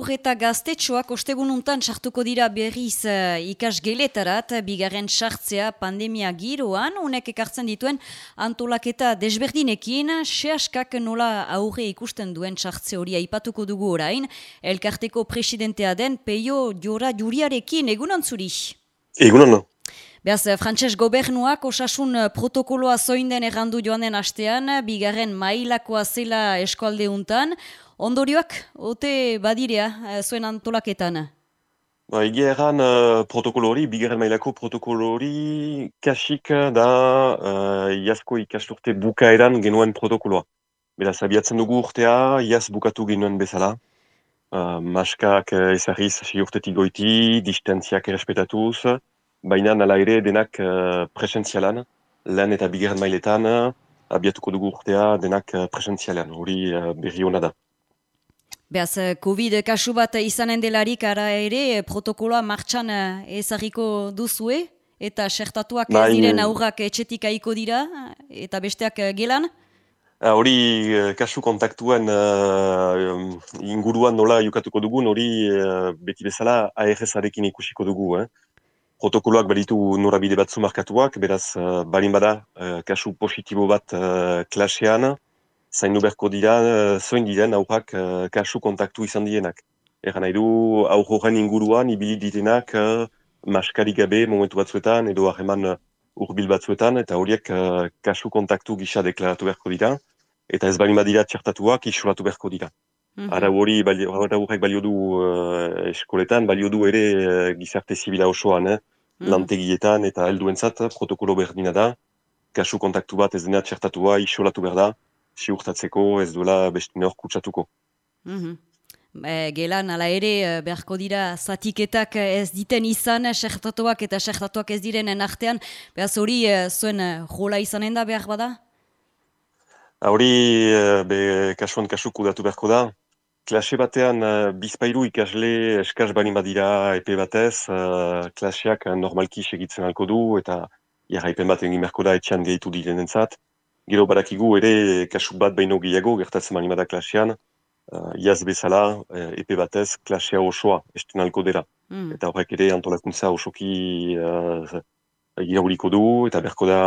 aur eta gaztetxoak ostegununtan sartuko dira berriz uh, ikas geletarat, bigarren sartzea pandemia giroan, unek ekartzen dituen antolaketa desberdinekin, sehaskak nola aurre ikusten duen sartze hori aipatuko dugu orain, elkarteko presidentea den peio jora juriarekin, egunan zuri? Egunan. Beaz, Frantses gobernuak osasun protokoloa zoinden errandu joan den astean, bigarren mailakoa zela eskualdeuntan, Ondorioak, ote badirea, eh, zuen antolaketan? Ba, Ige erran uh, protokolori, bigarren mailako protokolori, kasik da uh, iasko ikasturte bukaeran genuen protokoloa. Beraz, abiatzen dugu urtea, iaz bukatu genuen bezala. Uh, maskak ezarriz hasi urtetik goiti, distantziak errespetatuz, baina nala ere denak uh, presentzialan, lan eta bigarren mailetan, abiatuko dugu urtea denak uh, presentzialan, hori uh, berri hona da. Beaz, COVID kasu bat izanen delarik ara ere protokoloa martxan ezagiko duzue eta sertatuak ez bai, diren aurrak etxetik aiko dira eta besteak gelan? Hori kasu kontaktuen inguruan nola jokatuko dugun, hori beti bezala ARS-arekin ikusiko dugu. Eh? Protokoloak balitu norabide batzu markatuak, beraz, uh, balin bada, kasu positibo bat klasean, zaindu berko dira, uh, zoin diren aurrak uh, kasu kontaktu izan dienak. Egan nahi du, aurroren inguruan, ibili ditenak, uh, maskari gabe momentu batzuetan, edo harreman uh, urbil batzuetan, eta horiek uh, kasu kontaktu gisa deklaratu berko dira, eta ez bali badira txertatuak isolatu berko dira. Mm -hmm. Ara hori, horrek balio du uh, eskoletan, balio du ere uh, gizarte zibila osoan, eh? Mm -hmm. lantegietan, eta helduentzat protokolo berdina da, kasu kontaktu bat ez dena txertatua isolatu berda, ziurtatzeko ez duela beste nor kutsatuko. Mm -hmm. E, gelan, ala ere, e, beharko dira zatiketak ez diten izan, sektatuak eta sektatuak ez direnen artean, behaz hori zuen jola izanen da behar bada? Hori, be, kasuan kasuko datu beharko da. Klase batean, bizpairu ikasle eskaz bani badira epe batez, klaseak normalki segitzen alko du, eta jarraipen bat egin beharko da etxean gehitu direnentzat. Gero badakigu ere kasu bat baino gehiago gertatzen mani bada klasean, uh, iaz bezala, uh, epe batez, klasea osoa, esten alko dira. Mm. Eta horrek ere antolakuntza osoki uh, irauriko du, eta berko da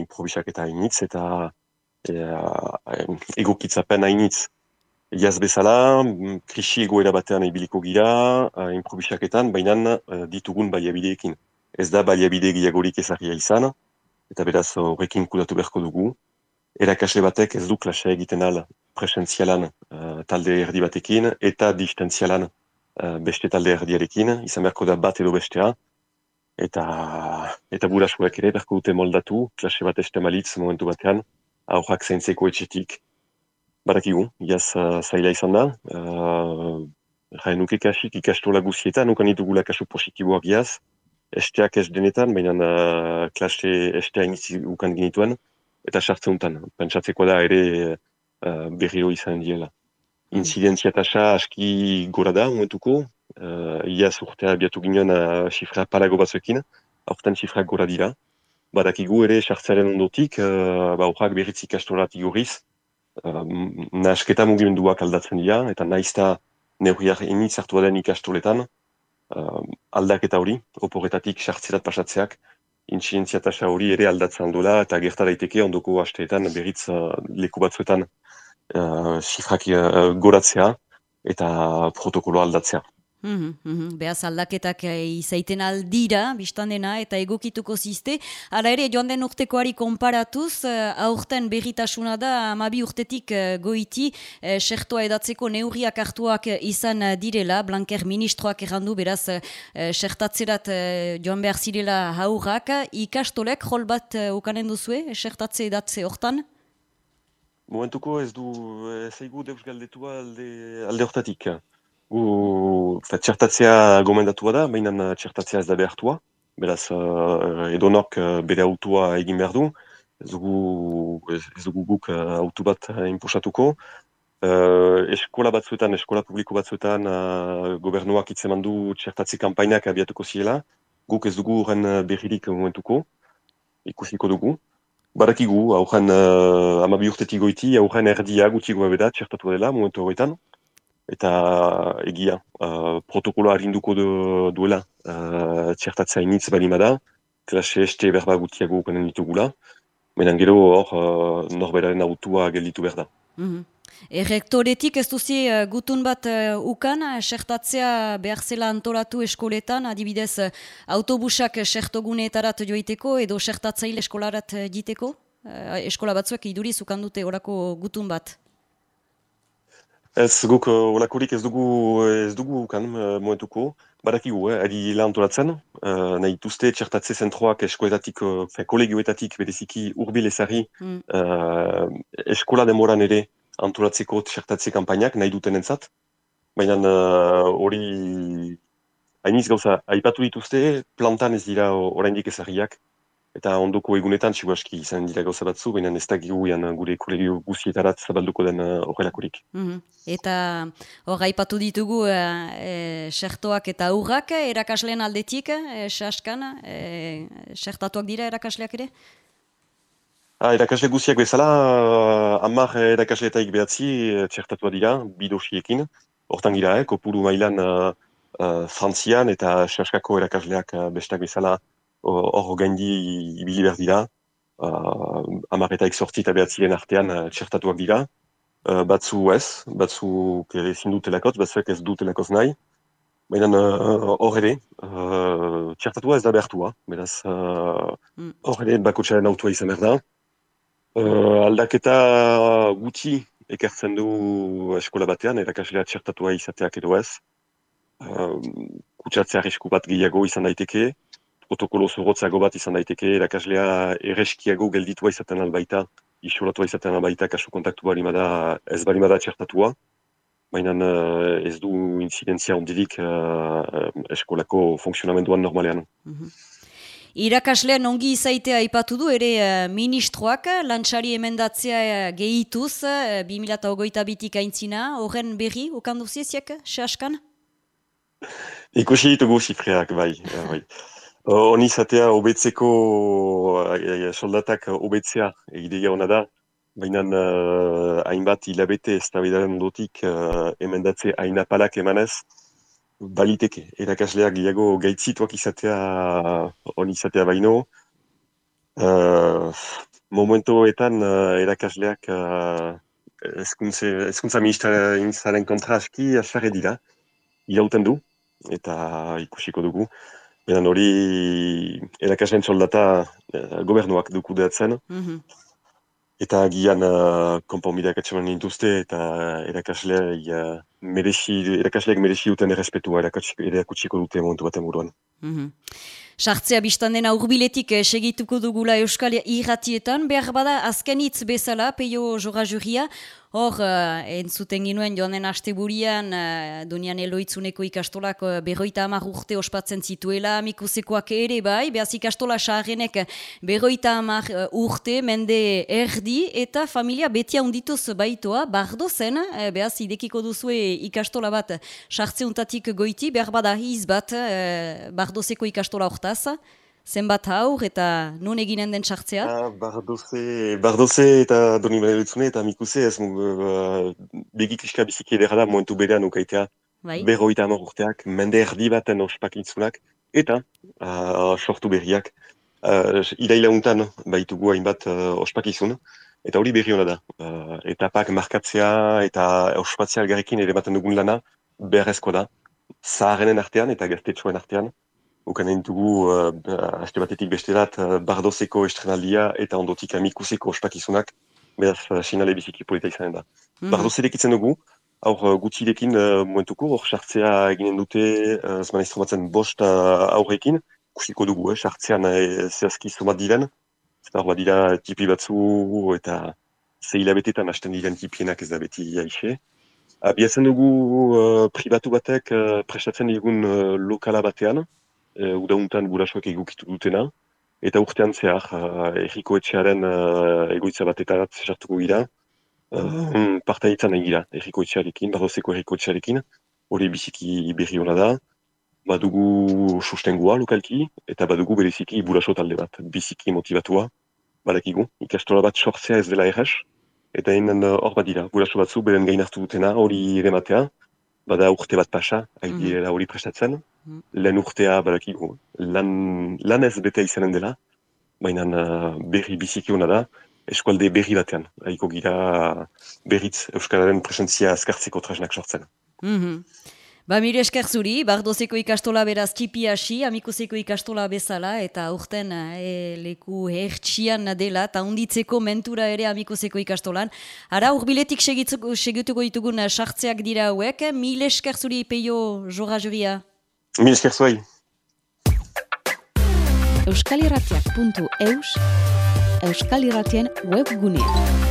improvisak eta hainitz, eta uh, egokitzapen hainitz. Iaz bezala, krisi egoera batean ibiliko gira, uh, improvisaketan, baina uh, ditugun baliabideekin. Ez da baliabide gehiagorik ezagia izan, eta beraz horrekin kudatu beharko dugu. Erakasle batek ez du klasea egiten al presentzialan uh, talde erdi batekin eta distantzialan uh, beste talde erdiarekin, izan beharko da bat edo bestea. Eta, eta burasuak ere beharko dute moldatu, klase bat este malitz momentu batean, aurrak zaintzeko etxetik. Barakigu, jaz uh, zaila izan da, uh, Jain nuke kasik ikastola guzietan, nukan ditugula kasu positiboak jaz, esteak ez denetan, baina uh, klase estea inizi ukan genituen, eta sartze untan. Pentsatzeko da ere uh, berriro izan diela. Mm. Incidentzia tasa aski gora da, momentuko, uh, iaz urtea biatu ginen uh, xifra palago batzuekin, aurten xifra gora dira. Badakigu ere sartzearen ondotik, uh, ba urrak berritzik astoratik goriz, uh, nasketa mugimenduak aldatzen dira, eta naizta neurriak iniz hartu den ikastoletan, uh, aldaketa hori, oporretatik sartzerat pasatzeak, intzientzia tasa hori ere aldatzen dula, eta gerta daiteke ondoko hasteetan berriz uh, leku batzuetan uh, sifrak uh, goratzea eta protokolo aldatzea. Mm -hmm, Beaz aldaketak eh, izaiten aldira, biztan dena, eta egokituko ziste. Hala ere, joan den urtekoari konparatuz, uh, aurten berritasuna da, amabi urtetik uh, goiti, sertoa edatzeko neurriak hartuak izan direla, Blanker ministroak errandu, beraz, sertatzerat joan behar zirela haurrak, ikastolek, jol bat ukanen duzue, sertatze edatze hortan? Momentuko ez du, ez eigu deus galdetua alde, alde hortatik. Gu, txertatzea gomendatua da, baina txertatzea ez da behartua. Beraz, uh, edonork uh, bere autua egin behar du. Ez dugu, ez dugu guk uh, autu bat uh, imposatuko. Uh, eskola batzuetan, eskola publiko batzuetan, uh, gobernuak itzeman du txertatze kampainak abiatuko ziela. Guk ez dugu horren berririk momentuko, ikusiko dugu. Barakigu, aurren uh, amabi urtetik goiti, aurren erdia gutxiko bebeda txertatu dela momentu horretan eta egia uh, protokoloa harinduko du, duela uh, txertatzea initz bali da, klase este berba gutiago ukanen ditugula, menan gero hor uh, norberaren autua gelditu behar da. Mm Errektoretik ez duzi uh, gutun bat uh, ukan, sertatzea behar zela antolatu eskoletan, adibidez uh, autobusak sertoguneetarat joiteko edo sertatzaile eskolarat diteko? Uh, eskola batzuek iduriz ukandute orako gutun bat? Ez guk olakorik ez dugu ez dugu kan momentuko. Badakigu, eh, ari lan antolatzen. Uh, nahi tuzte txertatze zentroak eskoetatik, uh, kolegioetatik bereziki urbil ezari mm. uh, eskola demoran ere antolatzeko txertatze kampainak nahi duten entzat. Baina hori uh, hainiz gauza, aipatu dituzte plantan ez dira oraindik ezariak eta ondoko egunetan txibuaski izan dira gauza batzu, baina ez da gure kolegio guzietarat zabalduko den uh, horrelakorik. Mm Eta hor gaipatu ditugu uh, sertoak eta aurrak erakasleen aldetik, e, saskan, e, sertatuak dira erakasleak ere? Ah, erakasle guziak bezala, uh, amar erakasleetaik behatzi txertatua dira, bidosiekin. Hortan gira, eh, kopuru mailan uh, uh, frantzian eta saskako erakasleak uh, bestak bezala hor gaindi ibili behar dira, uh, amaretaik sortzi eta behatziren artean uh, txertatuak dira, uh, batzu ez, batzu ere ezin dutelakotz, batzuek ez dutelakotz nahi, baina uh, hor ere, uh, txertatua ez da behartua, beraz uh, mm. hor ere bakotxaren autua izan behar da. Uh, aldaketa gutxi ekartzen du eskola batean, erakaslea txertatua izateak edo ez. Uh, kutsatzea arrisku bat gehiago izan daiteke, protokolo zorrotzago bat izan daiteke, erakaslea erreskiago gelditua izaten albaita, isolatua izaten albaita, kasu kontaktu bali bada, ez bali bada txertatua, baina uh, ez du incidentzia ondidik uh, eskolako funksionamenduan normalean. Mm -hmm. Irakaslean ongi izaitea ipatu du ere uh, ministroak lantxari emendatzea gehituz, uh, 2008 bitik aintzina, horren berri, okandu zieziak, sehaskan? Ikusi ditugu zifreak, bai. bai. Hon izatea obetzeko e, soldatak obetzea egidea hona da, baina uh, hainbat hilabete ez da bedaren dotik uh, emendatze hainapalak emanez, baliteke, erakasleak gehiago gaitzituak izatea hon izatea baino. Uh, momentoetan uh, erakasleak uh, ezkuntza ministraren kontra aski asare dira, irauten du, eta ikusiko dugu. Beran hori erakasleen soldata uh, gobernuak duku deatzen. Mm Eta gian uh, konponbideak atxeman nintuzte eta erakasleak uh, merexi, erakasleak merexi duten errespetua erakatsiko dute momentu baten buruan. Mm Sartzea biztan dena urbiletik eh, segituko dugula Euskal Irratietan, behar bada azken hitz bezala, peio jora juria, hor, uh, entzuten ginuen joan den aste burian, uh, donian eloitzuneko ikastolak uh, berroita amar urte ospatzen zituela, mikusekoak ere bai, behaz ikastola saharenek berroita amar urte, mende erdi, eta familia betia undituz baitoa, bardo zen, uh, behaz idekiko duzue ikastola bat sartzeuntatik goiti, behar bada hiz bat, uh, bardozeko ikastola hortaz, zenbat haur eta nun eginen den txartzea? Ah, bardoze, bardoze eta doni behar eta mikuse ez uh, begik iska biziki edera da momentu berean ukaitea bai? berroita amor urteak, mende erdi baten ospakintzunak eta uh, sortu berriak. Uh, Iraila untan baitugu hainbat uh, ospakizun eta hori berri hona da. Uh, etapak markatzea eta ospatzea algarrekin ere baten dugun lana beharrezko da. Zaharenen artean eta gaztetxoen artean ukan entugu uh, aste batetik besterat uh, bardozeko estrenaldia eta ondotik amikuseko ospakizunak, beraz uh, sinale biziki polita izanen da. Mm. Bardozerek itzen dugu, aur uh, gutilekin uh, momentuko, hor sartzea eginen dute, uh, zman batzen bost uh, aurrekin, kusiko dugu, eh, sartzean uh, zehazki somat diren, eta hor dira tipi batzu eta ze hilabetetan hasten diren tipienak ez da beti aixe. Abiazen dugu uh, pribatu batek uh, prestatzen digun uh, lokala batean, e, udauntan gurasoak egukitu dutena, eta urtean zehar uh, erriko etxearen uh, egoitza batetarat zesartuko gira, uh, parta ditzen nahi gira erriko etxearekin, bardozeko erriko etxearekin, hori biziki berri hona da, badugu sustengua lokalki, eta badugu bereziki buraso talde bat, biziki motivatua, badakigu, ikastola bat sortzea ez dela erres, eta hemen hor uh, bat dira, buraso batzu beren gain hartu dutena, hori ere matea, bada urte bat pasa, Mhm. hori prestatzen. Lehen urtea badakigu, lan, lan ez bete izanen dela, baina uh, berri biziki hona da, eskualde berri batean, haiko gira berritz Euskararen presentzia azkartzeko tresnak sortzen. Mhm. Ba, mire esker zuri, bardozeko ikastola beraz txipi hasi, amikuseko ikastola bezala, eta urten e, leku hertsian dela, eta unditzeko mentura ere amikuseko ikastolan. Ara, urbiletik segituko ditugun eh, sartzeak dira hauek, mile esker zuri peio jorra juria. Mil esker zuai! euskalirratiak.eus Euskal webgunea.